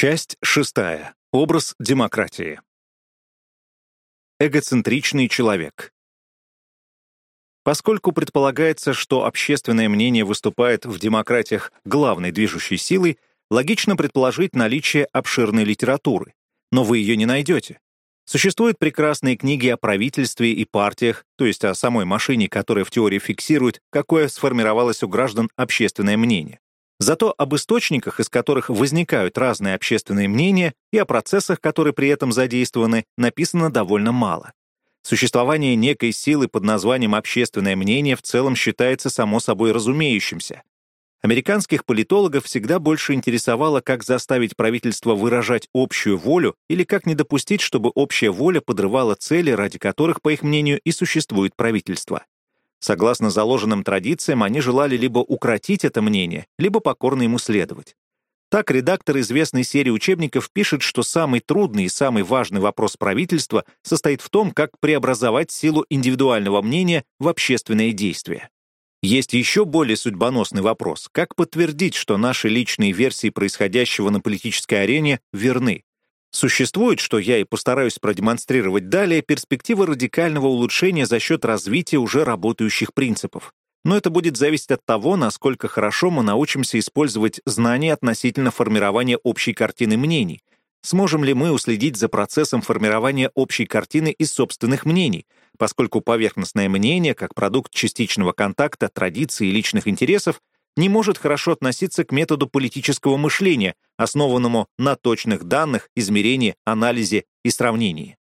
Часть шестая. Образ демократии. Эгоцентричный человек. Поскольку предполагается, что общественное мнение выступает в демократиях главной движущей силой, логично предположить наличие обширной литературы. Но вы ее не найдете. Существуют прекрасные книги о правительстве и партиях, то есть о самой машине, которая в теории фиксирует, какое сформировалось у граждан общественное мнение. Зато об источниках, из которых возникают разные общественные мнения, и о процессах, которые при этом задействованы, написано довольно мало. Существование некой силы под названием «общественное мнение» в целом считается само собой разумеющимся. Американских политологов всегда больше интересовало, как заставить правительство выражать общую волю или как не допустить, чтобы общая воля подрывала цели, ради которых, по их мнению, и существует правительство. Согласно заложенным традициям, они желали либо укротить это мнение, либо покорно ему следовать. Так редактор известной серии учебников пишет, что самый трудный и самый важный вопрос правительства состоит в том, как преобразовать силу индивидуального мнения в общественное действие. Есть еще более судьбоносный вопрос, как подтвердить, что наши личные версии происходящего на политической арене верны, Существует, что я и постараюсь продемонстрировать далее, перспектива радикального улучшения за счет развития уже работающих принципов. Но это будет зависеть от того, насколько хорошо мы научимся использовать знания относительно формирования общей картины мнений. Сможем ли мы уследить за процессом формирования общей картины из собственных мнений, поскольку поверхностное мнение, как продукт частичного контакта, традиций и личных интересов, не может хорошо относиться к методу политического мышления, основанному на точных данных, измерении, анализе и сравнении.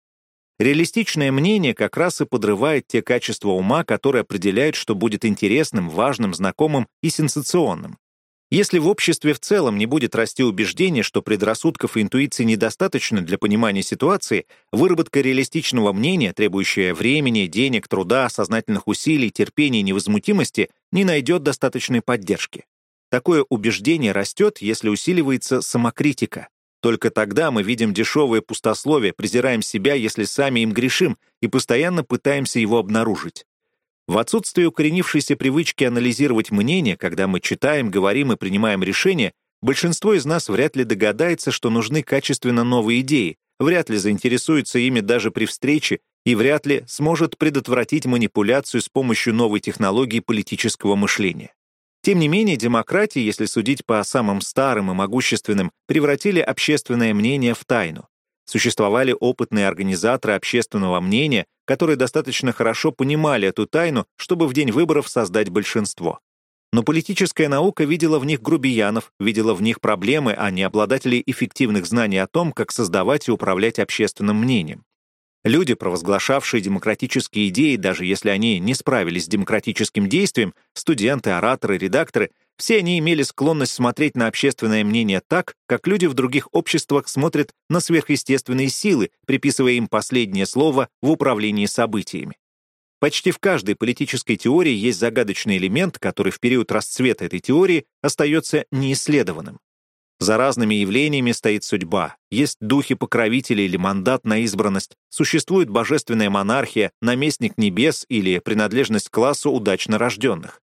Реалистичное мнение как раз и подрывает те качества ума, которые определяют, что будет интересным, важным, знакомым и сенсационным. Если в обществе в целом не будет расти убеждение, что предрассудков и интуиции недостаточно для понимания ситуации, выработка реалистичного мнения, требующая времени, денег, труда, сознательных усилий, терпения и невозмутимости, не найдет достаточной поддержки. Такое убеждение растет, если усиливается самокритика. Только тогда мы видим дешевое пустословие, презираем себя, если сами им грешим, и постоянно пытаемся его обнаружить. В отсутствие укоренившейся привычки анализировать мнение, когда мы читаем, говорим и принимаем решения, большинство из нас вряд ли догадается, что нужны качественно новые идеи, вряд ли заинтересуется ими даже при встрече и вряд ли сможет предотвратить манипуляцию с помощью новой технологии политического мышления. Тем не менее, демократии, если судить по самым старым и могущественным, превратили общественное мнение в тайну. Существовали опытные организаторы общественного мнения, которые достаточно хорошо понимали эту тайну, чтобы в день выборов создать большинство. Но политическая наука видела в них грубиянов, видела в них проблемы, а не обладателей эффективных знаний о том, как создавать и управлять общественным мнением. Люди, провозглашавшие демократические идеи, даже если они не справились с демократическим действием, студенты, ораторы, редакторы — все они имели склонность смотреть на общественное мнение так, как люди в других обществах смотрят на сверхъестественные силы, приписывая им последнее слово в управлении событиями. Почти в каждой политической теории есть загадочный элемент, который в период расцвета этой теории остается неисследованным. За разными явлениями стоит судьба, есть духи-покровители или мандат на избранность, существует божественная монархия, наместник небес или принадлежность к классу удачно рожденных.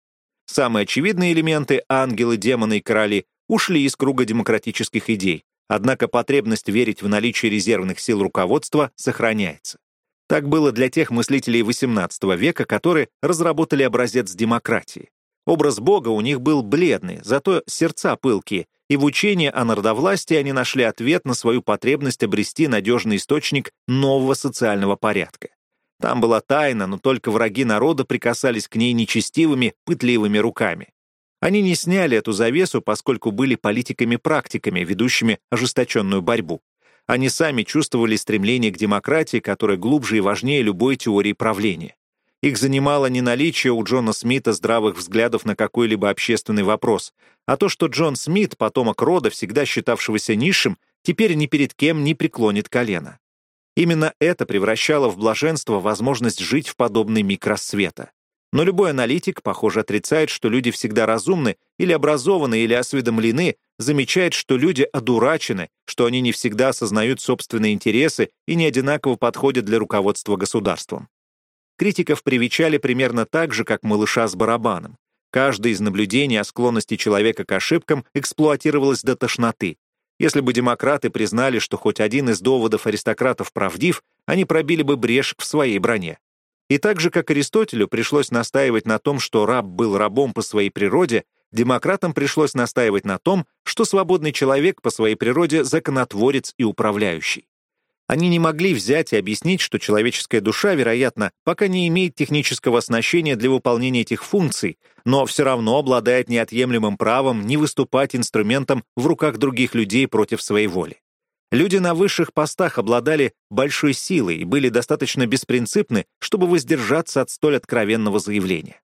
Самые очевидные элементы — ангелы, демоны и короли — ушли из круга демократических идей, однако потребность верить в наличие резервных сил руководства сохраняется. Так было для тех мыслителей XVIII века, которые разработали образец демократии. Образ Бога у них был бледный, зато сердца пылкие, и в учении о народовластии они нашли ответ на свою потребность обрести надежный источник нового социального порядка. Там была тайна, но только враги народа прикасались к ней нечестивыми, пытливыми руками. Они не сняли эту завесу, поскольку были политиками-практиками, ведущими ожесточенную борьбу. Они сами чувствовали стремление к демократии, которое глубже и важнее любой теории правления. Их занимало не наличие у Джона Смита здравых взглядов на какой-либо общественный вопрос, а то, что Джон Смит, потомок рода, всегда считавшегося низшим, теперь ни перед кем не преклонит колено. Именно это превращало в блаженство возможность жить в подобный миг рассвета. Но любой аналитик, похоже, отрицает, что люди всегда разумны или образованы или осведомлены, замечает, что люди одурачены, что они не всегда осознают собственные интересы и не одинаково подходят для руководства государством. Критиков привечали примерно так же, как малыша с барабаном. Каждое из наблюдений о склонности человека к ошибкам эксплуатировалось до тошноты. Если бы демократы признали, что хоть один из доводов аристократов правдив, они пробили бы брешь в своей броне. И так же, как Аристотелю пришлось настаивать на том, что раб был рабом по своей природе, демократам пришлось настаивать на том, что свободный человек по своей природе законотворец и управляющий. Они не могли взять и объяснить, что человеческая душа, вероятно, пока не имеет технического оснащения для выполнения этих функций, но все равно обладает неотъемлемым правом не выступать инструментом в руках других людей против своей воли. Люди на высших постах обладали большой силой и были достаточно беспринципны, чтобы воздержаться от столь откровенного заявления.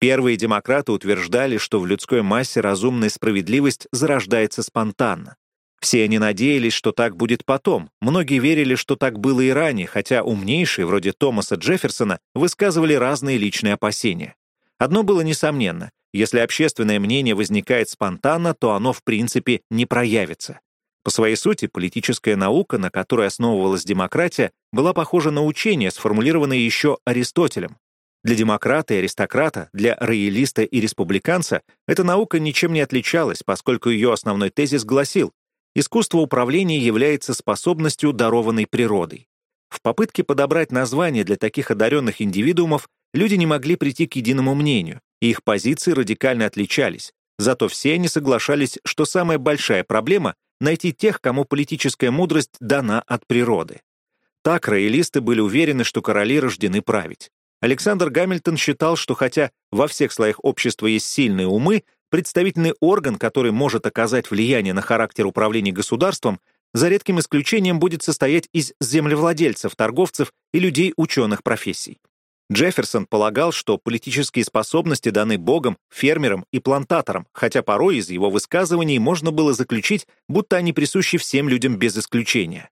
Первые демократы утверждали, что в людской массе разумная справедливость зарождается спонтанно. Все они надеялись, что так будет потом. Многие верили, что так было и ранее, хотя умнейшие, вроде Томаса Джефферсона, высказывали разные личные опасения. Одно было несомненно. Если общественное мнение возникает спонтанно, то оно в принципе не проявится. По своей сути, политическая наука, на которой основывалась демократия, была похожа на учение, сформулированное еще Аристотелем. Для демократа и аристократа, для роялиста и республиканца эта наука ничем не отличалась, поскольку ее основной тезис гласил Искусство управления является способностью, дарованной природой. В попытке подобрать название для таких одаренных индивидуумов люди не могли прийти к единому мнению, и их позиции радикально отличались. Зато все они соглашались, что самая большая проблема — найти тех, кому политическая мудрость дана от природы. Так роялисты были уверены, что короли рождены править. Александр Гамильтон считал, что хотя во всех слоях общества есть сильные умы, Представительный орган, который может оказать влияние на характер управления государством, за редким исключением будет состоять из землевладельцев, торговцев и людей ученых профессий. Джефферсон полагал, что политические способности даны Богом, фермерам и плантаторам, хотя порой из его высказываний можно было заключить, будто они присущи всем людям без исключения.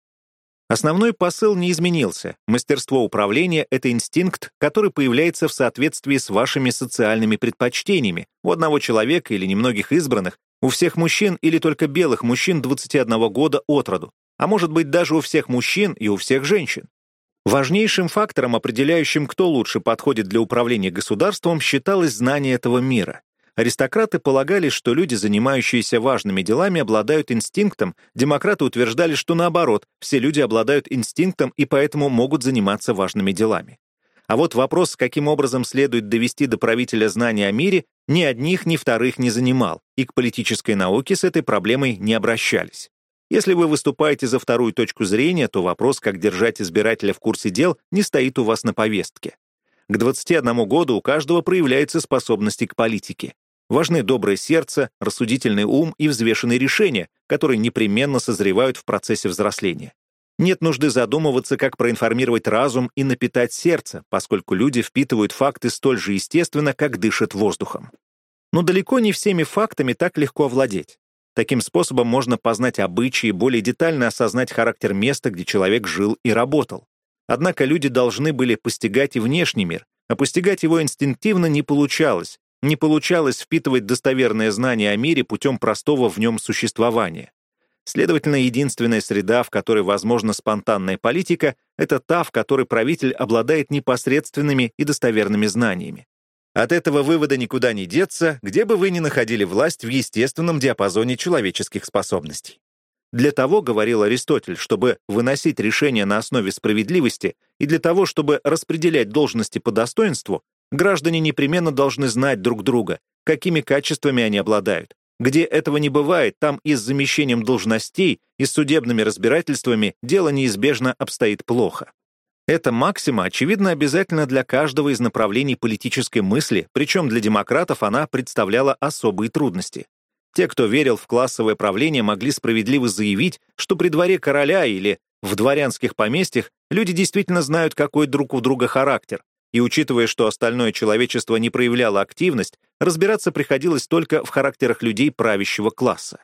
Основной посыл не изменился. Мастерство управления — это инстинкт, который появляется в соответствии с вашими социальными предпочтениями. У одного человека или немногих избранных, у всех мужчин или только белых мужчин 21 года от роду, а может быть даже у всех мужчин и у всех женщин. Важнейшим фактором, определяющим, кто лучше подходит для управления государством, считалось знание этого мира. Аристократы полагали, что люди, занимающиеся важными делами, обладают инстинктом, демократы утверждали, что наоборот, все люди обладают инстинктом и поэтому могут заниматься важными делами. А вот вопрос, каким образом следует довести до правителя знания о мире, ни одних, ни вторых не занимал, и к политической науке с этой проблемой не обращались. Если вы выступаете за вторую точку зрения, то вопрос, как держать избирателя в курсе дел, не стоит у вас на повестке. К 21 году у каждого проявляются способности к политике. Важны доброе сердце, рассудительный ум и взвешенные решения, которые непременно созревают в процессе взросления. Нет нужды задумываться, как проинформировать разум и напитать сердце, поскольку люди впитывают факты столь же естественно, как дышат воздухом. Но далеко не всеми фактами так легко овладеть. Таким способом можно познать обычаи, более детально осознать характер места, где человек жил и работал. Однако люди должны были постигать и внешний мир, а постигать его инстинктивно не получалось, не получалось впитывать достоверное знание о мире путем простого в нем существования. Следовательно, единственная среда, в которой возможна спонтанная политика, это та, в которой правитель обладает непосредственными и достоверными знаниями. От этого вывода никуда не деться, где бы вы ни находили власть в естественном диапазоне человеческих способностей. Для того, говорил Аристотель, чтобы выносить решения на основе справедливости и для того, чтобы распределять должности по достоинству, Граждане непременно должны знать друг друга, какими качествами они обладают. Где этого не бывает, там и с замещением должностей, и с судебными разбирательствами дело неизбежно обстоит плохо. Эта максима, очевидно, обязательно для каждого из направлений политической мысли, причем для демократов она представляла особые трудности. Те, кто верил в классовое правление, могли справедливо заявить, что при дворе короля или в дворянских поместьях люди действительно знают, какой друг у друга характер, и учитывая, что остальное человечество не проявляло активность, разбираться приходилось только в характерах людей правящего класса.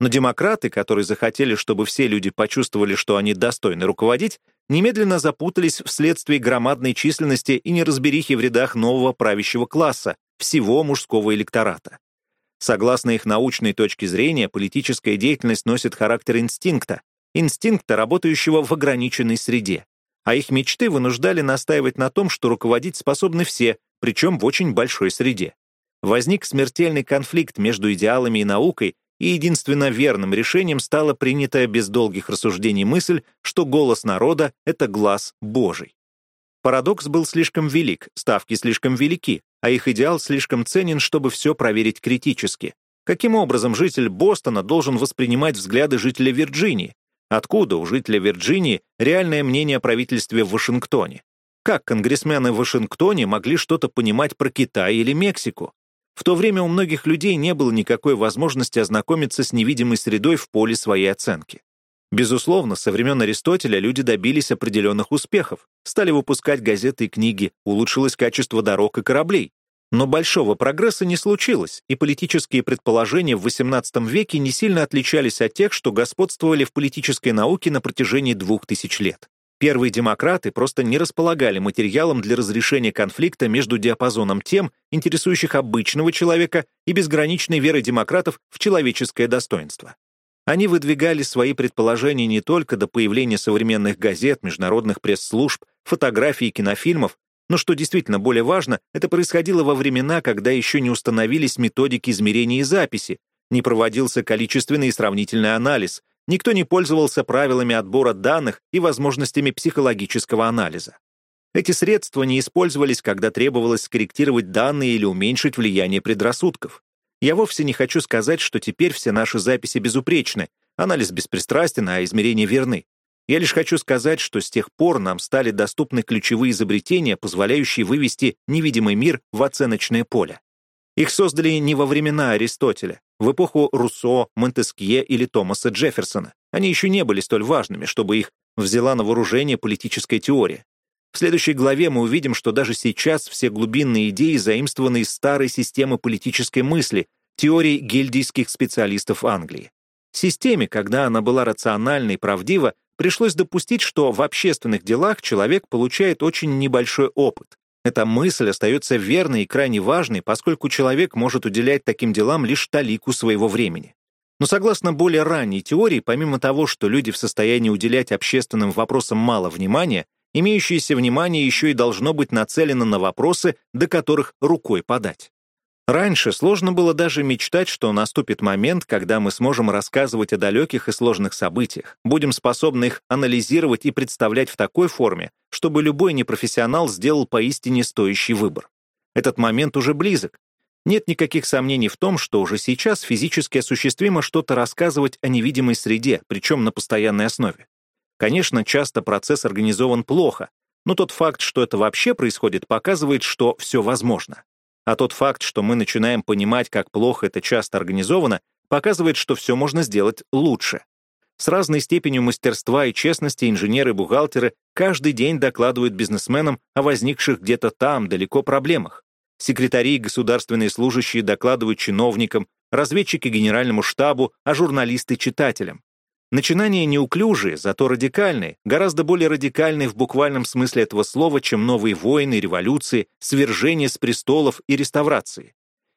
Но демократы, которые захотели, чтобы все люди почувствовали, что они достойны руководить, немедленно запутались вследствие громадной численности и неразберихи в рядах нового правящего класса, всего мужского электората. Согласно их научной точке зрения, политическая деятельность носит характер инстинкта, инстинкта, работающего в ограниченной среде а их мечты вынуждали настаивать на том, что руководить способны все, причем в очень большой среде. Возник смертельный конфликт между идеалами и наукой, и единственно верным решением стала принятая без долгих рассуждений мысль, что голос народа — это глаз Божий. Парадокс был слишком велик, ставки слишком велики, а их идеал слишком ценен, чтобы все проверить критически. Каким образом житель Бостона должен воспринимать взгляды жителя Вирджинии? Откуда у жителя Вирджинии реальное мнение о правительстве в Вашингтоне? Как конгрессмены в Вашингтоне могли что-то понимать про Китай или Мексику? В то время у многих людей не было никакой возможности ознакомиться с невидимой средой в поле своей оценки. Безусловно, со времен Аристотеля люди добились определенных успехов, стали выпускать газеты и книги, улучшилось качество дорог и кораблей. Но большого прогресса не случилось, и политические предположения в XVIII веке не сильно отличались от тех, что господствовали в политической науке на протяжении двух тысяч лет. Первые демократы просто не располагали материалом для разрешения конфликта между диапазоном тем, интересующих обычного человека, и безграничной верой демократов в человеческое достоинство. Они выдвигали свои предположения не только до появления современных газет, международных пресс-служб, фотографий и кинофильмов, но что действительно более важно, это происходило во времена, когда еще не установились методики измерения и записи, не проводился количественный и сравнительный анализ, никто не пользовался правилами отбора данных и возможностями психологического анализа. Эти средства не использовались, когда требовалось скорректировать данные или уменьшить влияние предрассудков. Я вовсе не хочу сказать, что теперь все наши записи безупречны, анализ беспристрастен, а измерения верны. Я лишь хочу сказать, что с тех пор нам стали доступны ключевые изобретения, позволяющие вывести невидимый мир в оценочное поле. Их создали не во времена Аристотеля, в эпоху Руссо, Монтескье или Томаса Джефферсона. Они еще не были столь важными, чтобы их взяла на вооружение политическая теория. В следующей главе мы увидим, что даже сейчас все глубинные идеи заимствованы из старой системы политической мысли, теории гильдийских специалистов Англии. Системе, когда она была рациональна и правдива, пришлось допустить, что в общественных делах человек получает очень небольшой опыт. Эта мысль остается верной и крайне важной, поскольку человек может уделять таким делам лишь талику своего времени. Но согласно более ранней теории, помимо того, что люди в состоянии уделять общественным вопросам мало внимания, имеющееся внимание еще и должно быть нацелено на вопросы, до которых рукой подать. Раньше сложно было даже мечтать, что наступит момент, когда мы сможем рассказывать о далеких и сложных событиях, будем способны их анализировать и представлять в такой форме, чтобы любой непрофессионал сделал поистине стоящий выбор. Этот момент уже близок. Нет никаких сомнений в том, что уже сейчас физически осуществимо что-то рассказывать о невидимой среде, причем на постоянной основе. Конечно, часто процесс организован плохо, но тот факт, что это вообще происходит, показывает, что все возможно. А тот факт, что мы начинаем понимать, как плохо это часто организовано, показывает, что все можно сделать лучше. С разной степенью мастерства и честности инженеры-бухгалтеры каждый день докладывают бизнесменам о возникших где-то там, далеко проблемах. Секретари и государственные служащие докладывают чиновникам, разведчики генеральному штабу, а журналисты — читателям. Начинания неуклюжие, зато радикальные, гораздо более радикальные в буквальном смысле этого слова, чем новые войны, революции, свержение с престолов и реставрации.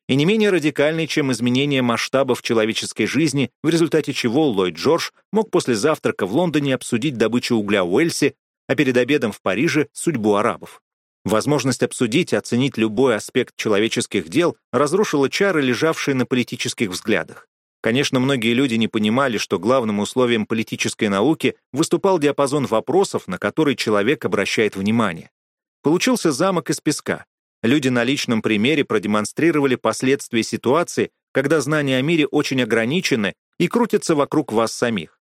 И не менее радикальные, чем изменение масштабов человеческой жизни, в результате чего Ллойд Джордж мог после завтрака в Лондоне обсудить добычу угля в Уэльсе, а перед обедом в Париже — судьбу арабов. Возможность обсудить и оценить любой аспект человеческих дел разрушила чары, лежавшие на политических взглядах. Конечно, многие люди не понимали, что главным условием политической науки выступал диапазон вопросов, на которые человек обращает внимание. Получился замок из песка. Люди на личном примере продемонстрировали последствия ситуации, когда знания о мире очень ограничены и крутятся вокруг вас самих.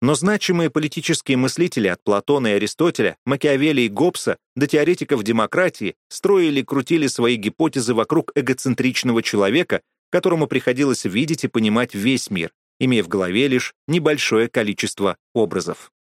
Но значимые политические мыслители от Платона и Аристотеля, Макиавелли и Гоббса до теоретиков демократии строили и крутили свои гипотезы вокруг эгоцентричного человека, которому приходилось видеть и понимать весь мир, имея в голове лишь небольшое количество образов.